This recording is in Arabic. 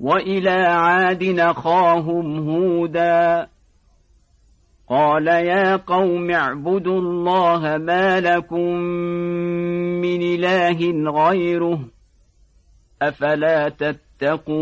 وإلى عاد نخاهم هودا. قال يا قوم اعبدوا الله ما لكم من إله غيره أفلا تتقون؟